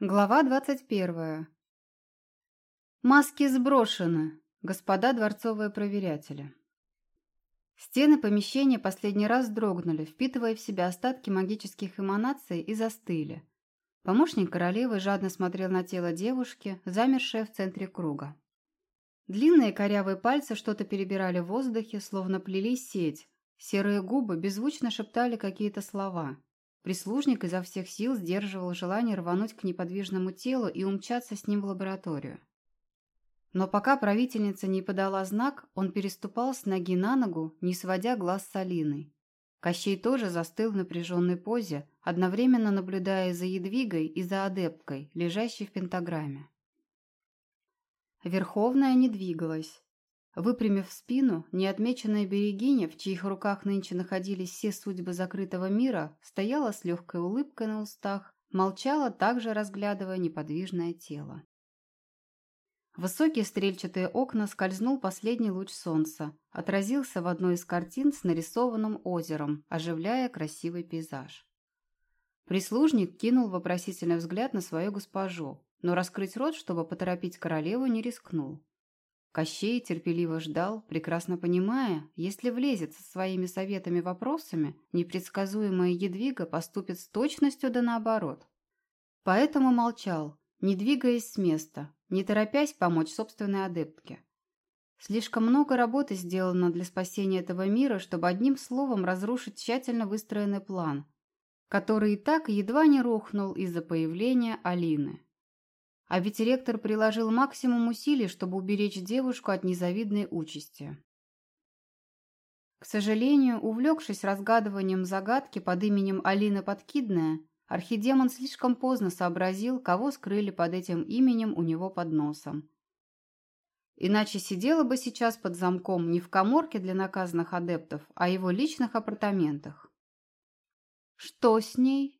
Глава двадцать первая. Маски сброшены, господа дворцовые проверятели. Стены помещения последний раз дрогнули, впитывая в себя остатки магических эманаций и застыли. Помощник королевы жадно смотрел на тело девушки, замершее в центре круга. Длинные корявые пальцы что-то перебирали в воздухе, словно плели сеть. Серые губы беззвучно шептали какие-то слова – Прислужник изо всех сил сдерживал желание рвануть к неподвижному телу и умчаться с ним в лабораторию. Но пока правительница не подала знак, он переступал с ноги на ногу, не сводя глаз с Алиной. Кощей тоже застыл в напряженной позе, одновременно наблюдая за Едвигой и за адепткой, лежащей в пентаграмме. Верховная не двигалась. Выпрямив спину, неотмеченная берегиня, в чьих руках нынче находились все судьбы закрытого мира, стояла с легкой улыбкой на устах, молчала, также разглядывая неподвижное тело. В высокие стрельчатые окна скользнул последний луч солнца, отразился в одной из картин с нарисованным озером, оживляя красивый пейзаж. Прислужник кинул вопросительный взгляд на свою госпожу, но раскрыть рот, чтобы поторопить королеву, не рискнул. Кощей терпеливо ждал, прекрасно понимая, если влезет со своими советами-вопросами, непредсказуемая Едвига поступит с точностью да наоборот. Поэтому молчал, не двигаясь с места, не торопясь помочь собственной адептке. Слишком много работы сделано для спасения этого мира, чтобы одним словом разрушить тщательно выстроенный план, который и так едва не рухнул из-за появления Алины. А ведь ректор приложил максимум усилий, чтобы уберечь девушку от незавидной участи. К сожалению, увлекшись разгадыванием загадки под именем Алина Подкидная, архидемон слишком поздно сообразил, кого скрыли под этим именем у него под носом. Иначе сидела бы сейчас под замком не в коморке для наказанных адептов, а его личных апартаментах. «Что с ней?»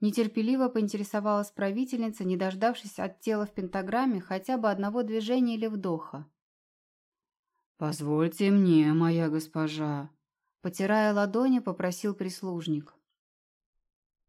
Нетерпеливо поинтересовалась правительница, не дождавшись от тела в пентаграмме хотя бы одного движения или вдоха. «Позвольте мне, моя госпожа», — потирая ладони, попросил прислужник.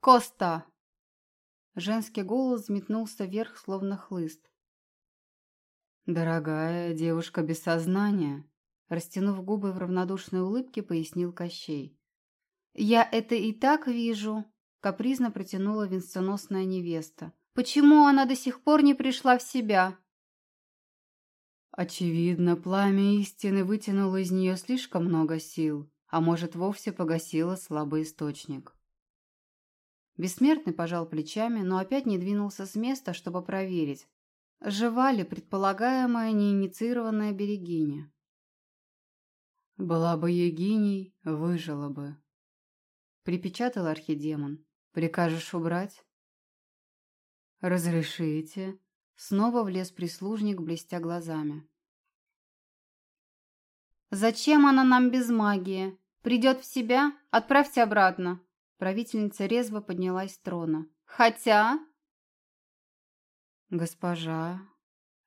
«Коста!» Женский голос взметнулся вверх, словно хлыст. «Дорогая девушка без сознания», — растянув губы в равнодушной улыбке, пояснил Кощей. «Я это и так вижу», Капризно протянула венценосная невеста. «Почему она до сих пор не пришла в себя?» Очевидно, пламя истины вытянуло из нее слишком много сил, а может, вовсе погасило слабый источник. Бессмертный пожал плечами, но опять не двинулся с места, чтобы проверить, жива ли предполагаемая неинициированная берегиня. «Была бы Егиней, выжила бы», — припечатал архидемон. Прикажешь убрать? Разрешите. Снова влез прислужник, блестя глазами. Зачем она нам без магии? Придет в себя? Отправьте обратно. Правительница резво поднялась с трона. Хотя... Госпожа...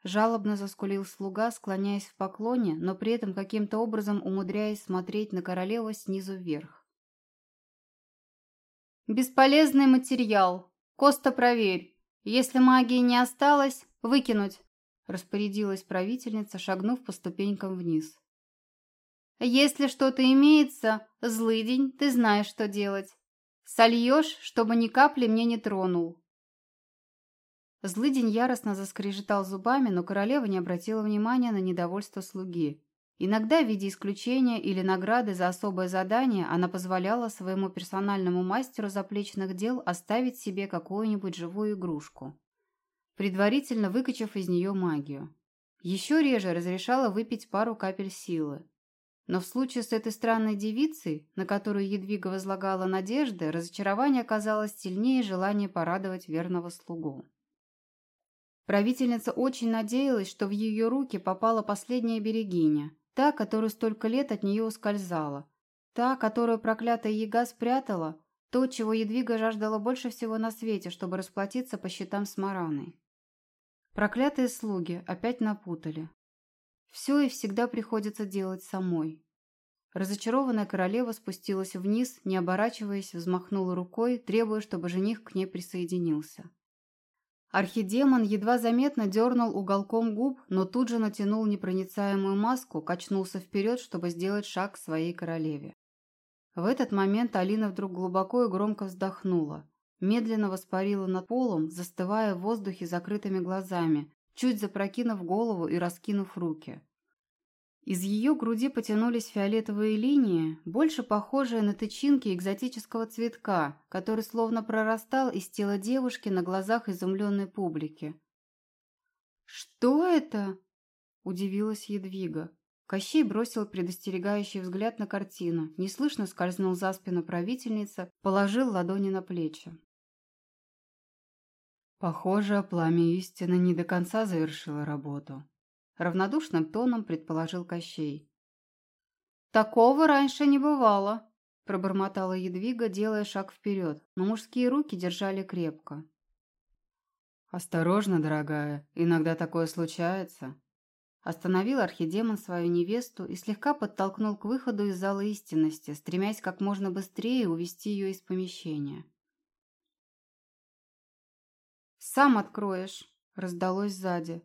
Жалобно заскулил слуга, склоняясь в поклоне, но при этом каким-то образом умудряясь смотреть на королеву снизу вверх. «Бесполезный материал. Коста, проверь. Если магии не осталось, выкинуть», – распорядилась правительница, шагнув по ступенькам вниз. «Если что-то имеется, злый день, ты знаешь, что делать. Сольешь, чтобы ни капли мне не тронул». Злыдень яростно заскрежетал зубами, но королева не обратила внимания на недовольство слуги. Иногда в виде исключения или награды за особое задание она позволяла своему персональному мастеру заплечных дел оставить себе какую-нибудь живую игрушку, предварительно выкачав из нее магию. Еще реже разрешала выпить пару капель силы. Но в случае с этой странной девицей, на которую Едвига возлагала надежды, разочарование оказалось сильнее желания порадовать верного слугу. Правительница очень надеялась, что в ее руки попала последняя берегиня, Та, которая столько лет от нее ускользала. Та, которую проклятая яга спрятала. То, чего Едвига жаждала больше всего на свете, чтобы расплатиться по счетам с Мараной. Проклятые слуги опять напутали. Все и всегда приходится делать самой. Разочарованная королева спустилась вниз, не оборачиваясь, взмахнула рукой, требуя, чтобы жених к ней присоединился. Архидемон едва заметно дернул уголком губ, но тут же натянул непроницаемую маску, качнулся вперед, чтобы сделать шаг к своей королеве. В этот момент Алина вдруг глубоко и громко вздохнула. Медленно воспарила над полом, застывая в воздухе закрытыми глазами, чуть запрокинув голову и раскинув руки. Из ее груди потянулись фиолетовые линии, больше похожие на тычинки экзотического цветка, который словно прорастал из тела девушки на глазах изумленной публики. «Что это?» – удивилась Едвига. Кощей бросил предостерегающий взгляд на картину, неслышно скользнул за спину правительница, положил ладони на плечи. Похоже, пламя истины не до конца завершило работу. Равнодушным тоном предположил Кощей. «Такого раньше не бывало», – пробормотала Едвига, делая шаг вперед, но мужские руки держали крепко. «Осторожно, дорогая, иногда такое случается». Остановил архидемон свою невесту и слегка подтолкнул к выходу из зала истинности, стремясь как можно быстрее увести ее из помещения. «Сам откроешь», – раздалось сзади.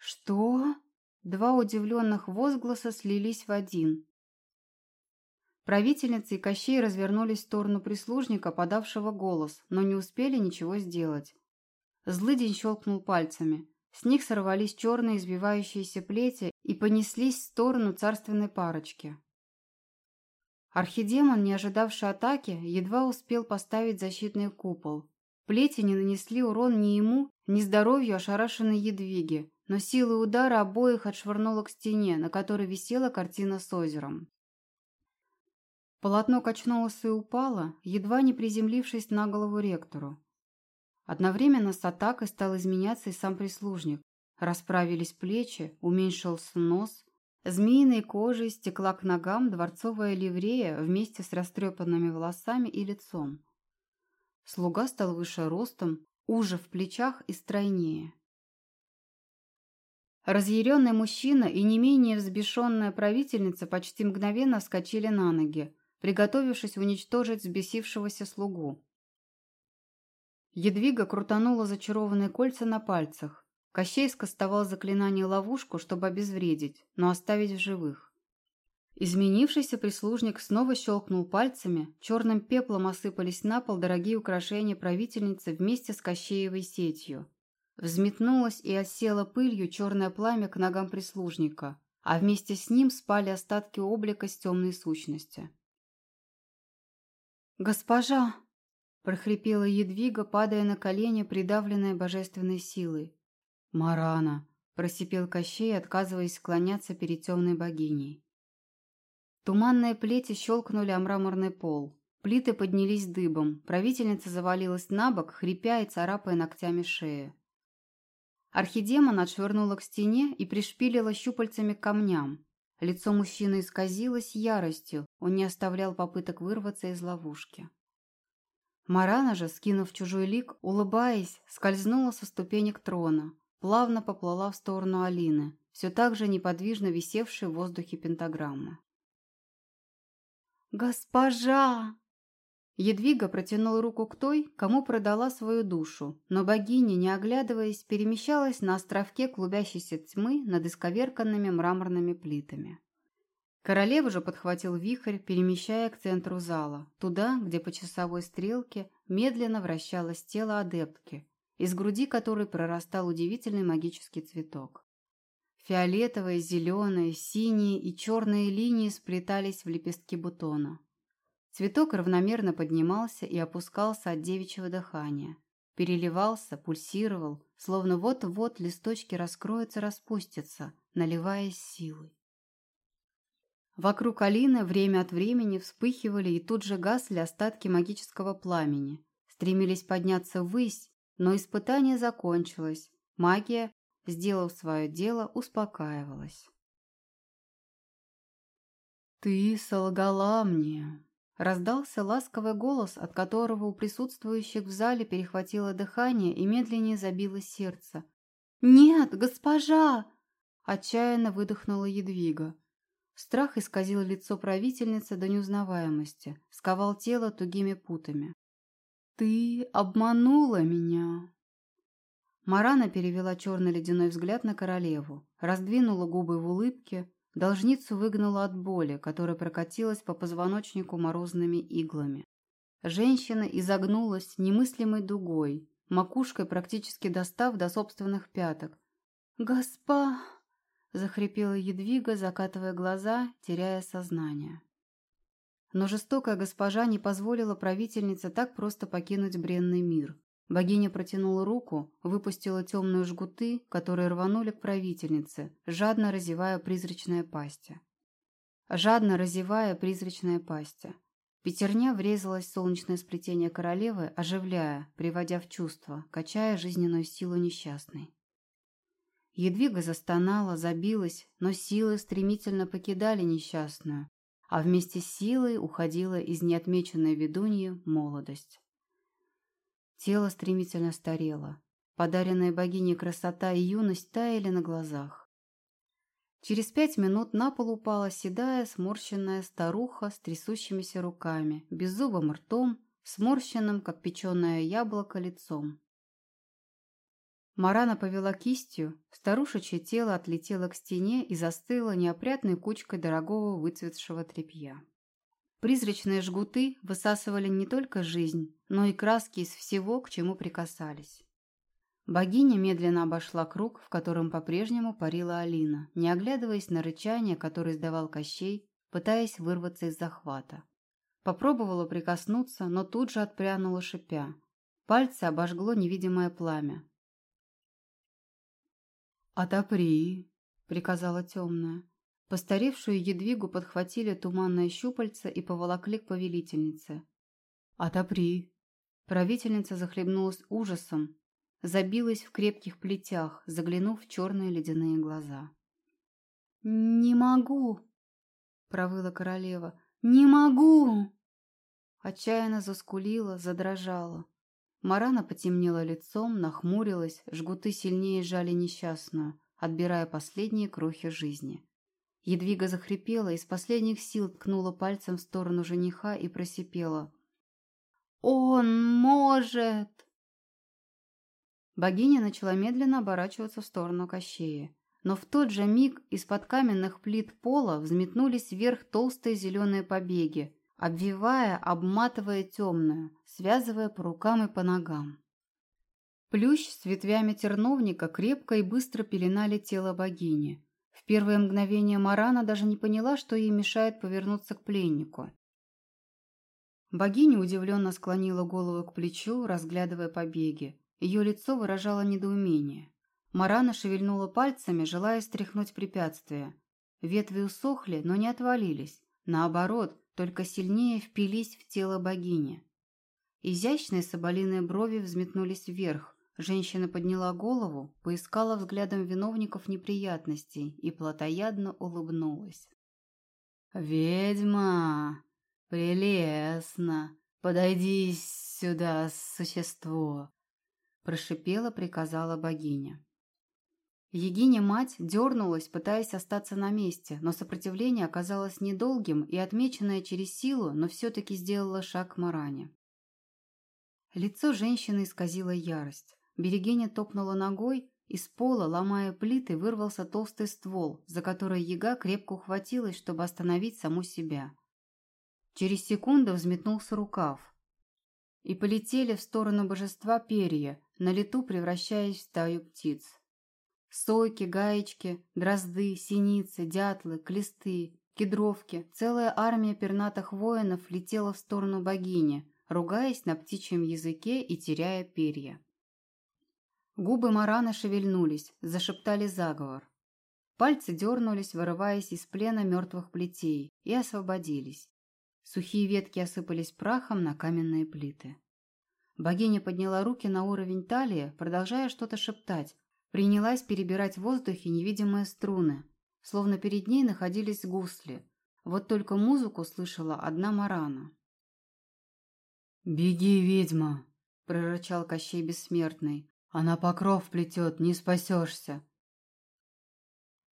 «Что?» Два удивленных возгласа слились в один. Правительница и Кощей развернулись в сторону прислужника, подавшего голос, но не успели ничего сделать. Злыдень щелкнул пальцами. С них сорвались черные избивающиеся плети и понеслись в сторону царственной парочки. Архидемон, не ожидавший атаки, едва успел поставить защитный купол. Плети не нанесли урон ни ему, ни здоровью ошарашенной едвиги, но силой удара обоих отшвырнуло к стене, на которой висела картина с озером. Полотно качнулось и упало, едва не приземлившись на голову ректору. Одновременно с атакой стал изменяться и сам прислужник. Расправились плечи, уменьшился нос, змеиной кожей стекла к ногам дворцовая ливрея вместе с растрепанными волосами и лицом. Слуга стал выше ростом, уже в плечах и стройнее. Разъяренный мужчина и не менее взбешенная правительница почти мгновенно вскочили на ноги, приготовившись уничтожить взбесившегося слугу. Едвига крутанула зачарованные кольца на пальцах. Кощей скостовал заклинание ловушку, чтобы обезвредить, но оставить в живых. Изменившийся прислужник снова щелкнул пальцами, черным пеплом осыпались на пол дорогие украшения правительницы вместе с Кощеевой сетью. Взметнулось и осела пылью черное пламя к ногам прислужника, а вместе с ним спали остатки облика с темной сущности. «Госпожа!» – прохрипела Едвига, падая на колени, придавленная божественной силой. «Марана!» – просипел Кощей, отказываясь склоняться перед темной богиней. Туманные плети щелкнули о мраморный пол. Плиты поднялись дыбом, правительница завалилась на бок, хрипя и царапая ногтями шею. Архидемон отшвырнула к стене и пришпилила щупальцами к камням. Лицо мужчины исказилось яростью, он не оставлял попыток вырваться из ловушки. Марана же, скинув чужой лик, улыбаясь, скользнула со ступенек трона, плавно поплыла в сторону Алины, все так же неподвижно висевшей в воздухе пентаграммы. «Госпожа!» Едвига протянула руку к той, кому продала свою душу, но богиня, не оглядываясь, перемещалась на островке клубящейся тьмы над исковерканными мраморными плитами. Королева же подхватил вихрь, перемещая к центру зала, туда, где по часовой стрелке медленно вращалось тело адептки, из груди которой прорастал удивительный магический цветок. Фиолетовые, зеленые, синие и черные линии сплетались в лепестки бутона. Цветок равномерно поднимался и опускался от девичьего дыхания. Переливался, пульсировал, словно вот-вот листочки раскроются, распустятся, наливаясь силой. Вокруг Алины время от времени вспыхивали и тут же гасли остатки магического пламени. Стремились подняться ввысь, но испытание закончилось. Магия, сделав свое дело, успокаивалась. «Ты солгала мне», Раздался ласковый голос, от которого у присутствующих в зале перехватило дыхание и медленнее забилось сердце. «Нет, госпожа!» – отчаянно выдохнула Едвига. Страх исказил лицо правительницы до неузнаваемости, сковал тело тугими путами. «Ты обманула меня!» Марана перевела черный ледяной взгляд на королеву, раздвинула губы в улыбке, должницу выгнала от боли, которая прокатилась по позвоночнику морозными иглами. Женщина изогнулась немыслимой дугой, макушкой практически достав до собственных пяток. «Госпа!» — захрипела Едвига, закатывая глаза, теряя сознание. Но жестокая госпожа не позволила правительнице так просто покинуть бренный мир. Богиня протянула руку, выпустила темные жгуты, которые рванули к правительнице, жадно разевая призрачная пастья. Жадно разевая призрачная пастья. Пятерня врезалась в солнечное сплетение королевы, оживляя, приводя в чувство, качая жизненную силу несчастной. Едвига застонала, забилась, но силы стремительно покидали несчастную, а вместе с силой уходила из неотмеченной ведуньи молодость. Тело стремительно старело. Подаренная богиней красота и юность таяли на глазах. Через пять минут на пол упала седая, сморщенная старуха с трясущимися руками, беззубым ртом, сморщенным, как печеное яблоко, лицом. Марана повела кистью, старушечье тело отлетело к стене и застыло неопрятной кучкой дорогого выцветшего тряпья. Призрачные жгуты высасывали не только жизнь, но и краски из всего, к чему прикасались. Богиня медленно обошла круг, в котором по-прежнему парила Алина, не оглядываясь на рычание, которое издавал Кощей, пытаясь вырваться из захвата. Попробовала прикоснуться, но тут же отпрянула шипя. Пальцы обожгло невидимое пламя. «Отопри!» — приказала темная. Постаревшую едвигу подхватили туманное щупальце и поволокли к повелительнице. «Отопри!» Правительница захлебнулась ужасом, забилась в крепких плетях, заглянув в черные ледяные глаза. «Не могу!» — провыла королева. «Не могу!» Отчаянно заскулила, задрожала. Марана потемнела лицом, нахмурилась, жгуты сильнее сжали несчастную, отбирая последние крохи жизни. Едвига захрипела, из последних сил ткнула пальцем в сторону жениха и просипела. «Он может!» Богиня начала медленно оборачиваться в сторону Кощея. Но в тот же миг из-под каменных плит пола взметнулись вверх толстые зеленые побеги, обвивая, обматывая темную, связывая по рукам и по ногам. Плющ с ветвями терновника крепко и быстро пеленали тело богини. Первое мгновение Марана даже не поняла, что ей мешает повернуться к пленнику. Богиня удивленно склонила голову к плечу, разглядывая побеги. Ее лицо выражало недоумение. Марана шевельнула пальцами, желая стряхнуть препятствие. Ветви усохли, но не отвалились. Наоборот, только сильнее впились в тело богини. Изящные соболиные брови взметнулись вверх, Женщина подняла голову, поискала взглядом виновников неприятностей и плотоядно улыбнулась. «Ведьма! Прелестно! Подойди сюда, существо!» Прошипела, приказала богиня. Егиня-мать дернулась, пытаясь остаться на месте, но сопротивление оказалось недолгим и, отмеченное через силу, но все-таки сделала шаг к Маране. Лицо женщины исказило ярость. Берегиня топнула ногой, из пола, ломая плиты, вырвался толстый ствол, за который яга крепко ухватилась, чтобы остановить саму себя. Через секунду взметнулся рукав. И полетели в сторону божества перья, на лету превращаясь в стаю птиц. Сойки, гаечки, дрозды, синицы, дятлы, клесты, кедровки, целая армия пернатых воинов летела в сторону богини, ругаясь на птичьем языке и теряя перья. Губы Марана шевельнулись, зашептали заговор. Пальцы дернулись, вырываясь из плена мертвых плетей, и освободились. Сухие ветки осыпались прахом на каменные плиты. Богиня подняла руки на уровень талии, продолжая что-то шептать, принялась перебирать в воздухе невидимые струны, словно перед ней находились гусли. Вот только музыку слышала одна Марана. «Беги, ведьма!» – прорычал Кощей Бессмертный. Она покров плетет, не спасешься.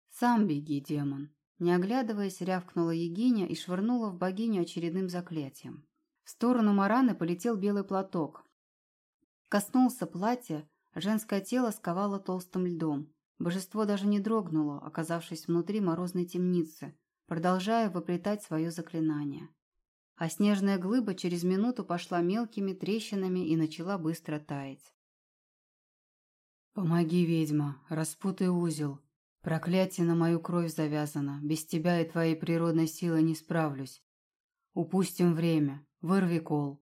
Сам беги, демон. Не оглядываясь, рявкнула Егиня и швырнула в богиню очередным заклятием. В сторону Мараны полетел белый платок. Коснулся платья, Женское тело сковало толстым льдом. Божество даже не дрогнуло, оказавшись внутри морозной темницы, продолжая выплетать свое заклинание. А снежная глыба через минуту пошла мелкими трещинами и начала быстро таять. «Помоги, ведьма, распутай узел. Проклятие на мою кровь завязано. Без тебя и твоей природной силы не справлюсь. Упустим время. Вырви кол».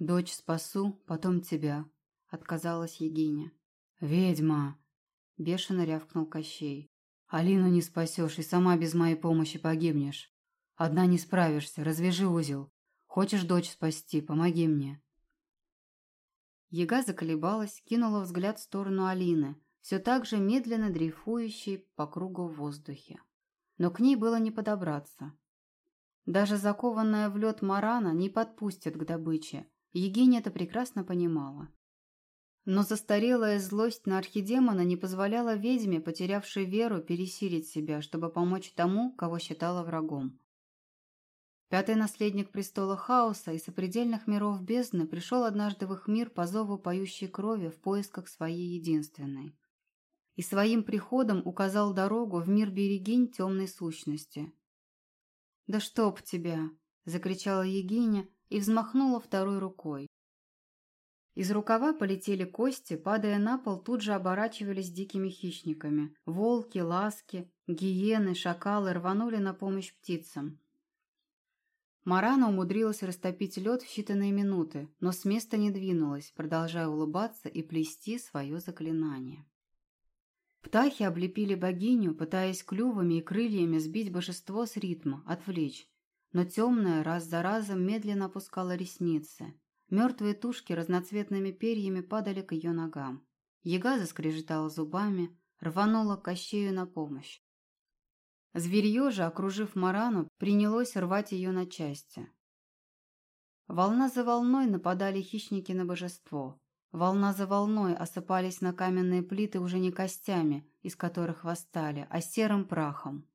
«Дочь спасу, потом тебя», — отказалась Егиня. «Ведьма!» — бешено рявкнул Кощей. «Алину не спасешь и сама без моей помощи погибнешь. Одна не справишься, развяжи узел. Хочешь дочь спасти, помоги мне». Ега заколебалась, кинула взгляд в сторону Алины, все так же медленно дрейфующей по кругу в воздухе. Но к ней было не подобраться. Даже закованная в лед Марана не подпустит к добыче. Егиня это прекрасно понимала. Но застарелая злость на архидемона не позволяла ведьме, потерявшей веру, пересилить себя, чтобы помочь тому, кого считала врагом. Пятый наследник престола хаоса и сопредельных миров бездны пришел однажды в их мир по зову поющей крови в поисках своей единственной. И своим приходом указал дорогу в мир берегинь темной сущности. «Да чтоб тебя!» – закричала Егиня и взмахнула второй рукой. Из рукава полетели кости, падая на пол, тут же оборачивались дикими хищниками. Волки, ласки, гиены, шакалы рванули на помощь птицам. Марана умудрилась растопить лед в считанные минуты, но с места не двинулась, продолжая улыбаться и плести свое заклинание. Птахи облепили богиню, пытаясь клювами и крыльями сбить божество с ритма, отвлечь. Но темная раз за разом медленно опускала ресницы. Мертвые тушки разноцветными перьями падали к ее ногам. Яга заскрежетала зубами, рванула Кощею на помощь. Зверье же, окружив Марану, принялось рвать ее на части. Волна за волной нападали хищники на божество. Волна за волной осыпались на каменные плиты уже не костями, из которых восстали, а серым прахом.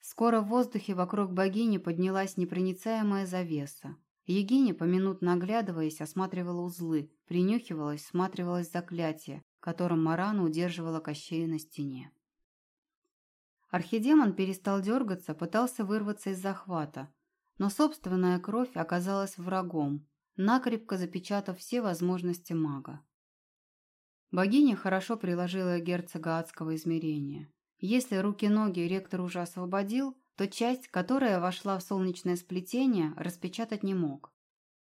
Скоро в воздухе вокруг богини поднялась непроницаемая завеса. Егиня, поминутно оглядываясь, осматривала узлы, принюхивалась, всматривалась заклятие, которым Марана удерживала Кощея на стене. Архидемон перестал дергаться, пытался вырваться из захвата, но собственная кровь оказалась врагом, накрепко запечатав все возможности мага. Богиня хорошо приложила герцога адского измерения. Если руки-ноги ректор уже освободил, то часть, которая вошла в солнечное сплетение, распечатать не мог.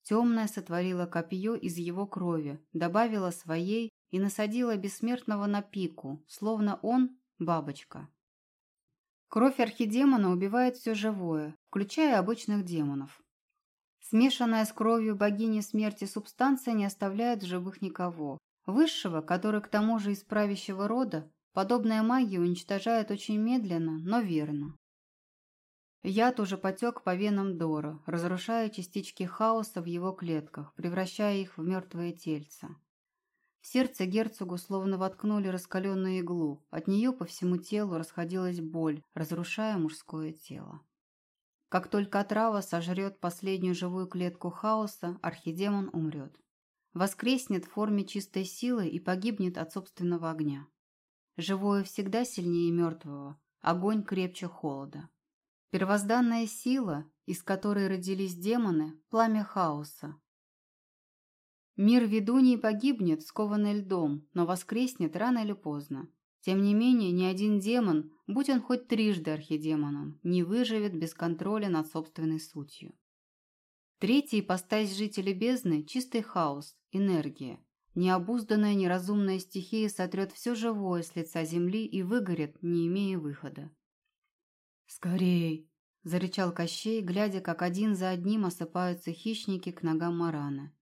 Темная сотворила копье из его крови, добавила своей и насадила бессмертного на пику, словно он – бабочка. Кровь архидемона убивает все живое, включая обычных демонов. Смешанная с кровью богини смерти субстанция не оставляет живых никого. Высшего, который к тому же из правящего рода, подобная магия уничтожает очень медленно, но верно. Яд уже потек по венам Дора, разрушая частички хаоса в его клетках, превращая их в мертвые тельца. Сердце герцогу словно воткнули раскаленную иглу. От нее по всему телу расходилась боль, разрушая мужское тело. Как только отрава сожрет последнюю живую клетку хаоса, архидемон умрет. Воскреснет в форме чистой силы и погибнет от собственного огня. Живое всегда сильнее мертвого, огонь крепче холода. Первозданная сила, из которой родились демоны, пламя хаоса, Мир ведуньи погибнет, скованный льдом, но воскреснет рано или поздно. Тем не менее, ни один демон, будь он хоть трижды архидемоном, не выживет без контроля над собственной сутью. Третий ипостась жителей бездны – чистый хаос, энергия. Необузданная неразумная стихия сотрет все живое с лица земли и выгорит, не имея выхода. «Скорей!» – зарычал Кощей, глядя, как один за одним осыпаются хищники к ногам Марана.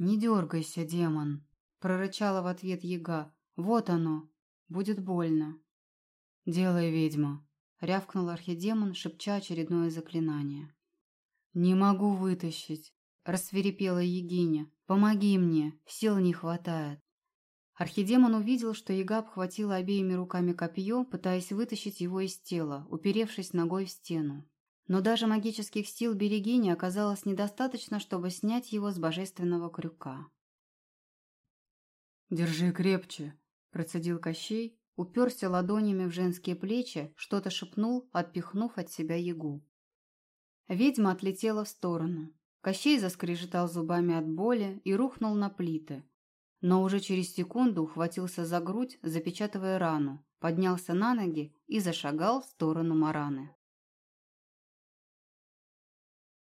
«Не дергайся, демон!» – прорычала в ответ яга. «Вот оно! Будет больно!» «Делай, ведьма!» – рявкнул архидемон, шепча очередное заклинание. «Не могу вытащить!» – рассверепела Егиня. «Помоги мне! Сил не хватает!» Архидемон увидел, что яга обхватила обеими руками копье, пытаясь вытащить его из тела, уперевшись ногой в стену. Но даже магических сил Берегини оказалось недостаточно, чтобы снять его с божественного крюка. «Держи крепче», – процедил Кощей, уперся ладонями в женские плечи, что-то шепнул, отпихнув от себя ягу. Ведьма отлетела в сторону. Кощей заскрежетал зубами от боли и рухнул на плиты. Но уже через секунду ухватился за грудь, запечатывая рану, поднялся на ноги и зашагал в сторону Мараны.